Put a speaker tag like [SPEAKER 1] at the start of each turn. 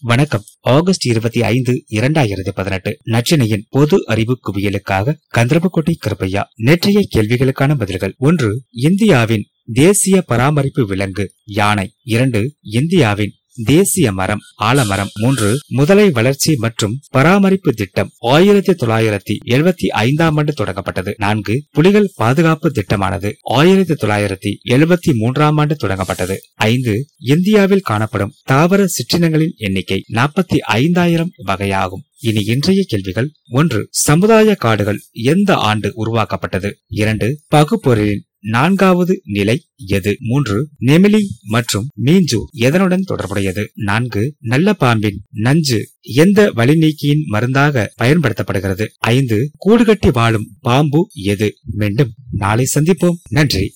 [SPEAKER 1] வணக்கம். ஆகஸ்ட் இருபத்தி ஐந்து இரண்டாயிரத்தி பதினெட்டு. நச்சினையின் பொது அறிவு குவியலுக்காக கந்தரபக்கோட்டை கிருப்பையா நேற்றைய கேள்விகளுக்கான பதில்கள். ஒன்று இந்தியாவின் தேசிய பராமரிப்பு விலங்கு யானை. இரண்டு இந்தியாவின் தேசிய மரம் ஆலமரம் மூன்று முதலை வளர்ச்சி மற்றும் பராமரிப்பு திட்டம் ஆயிரத்தி தொள்ளாயிரத்தி எழுபத்தி ஐந்தாம் ஆண்டு தொடங்கப்பட்டது. நான்கு புலிகள் பாதுகாப்பு திட்டமானது ஆயிரத்தி தொள்ளாயிரத்தி எழுபத்தி மூன்றாம் ஆண்டு தொடங்கப்பட்டது. ஐந்து இந்தியாவில் காணப்படும் தாவர சிற்றினங்களின் எண்ணிக்கை நாற்பத்தி ஐந்தாயிரம் வகையாகும். இனி இன்றைய கேள்விகள். ஒன்று சமுதாய காடுகள் எந்த ஆண்டு உருவாக்கப்பட்டது? இரண்டு பகுப்பொருளின் நான்காவது நிலை எது? மூன்று நெமிலி மற்றும் மீஞ்சு எதனுடன் தொடர்புடையது? நான்கு நல்ல பாம்பின் நஞ்சு எந்த வழி நீக்கியின் மருந்தாக பயன்படுத்தப்படுகிறது? ஐந்து கூடுகட்டி வாழும் பாம்பு எது? மீண்டும் நாளை சந்திப்போம். நன்றி.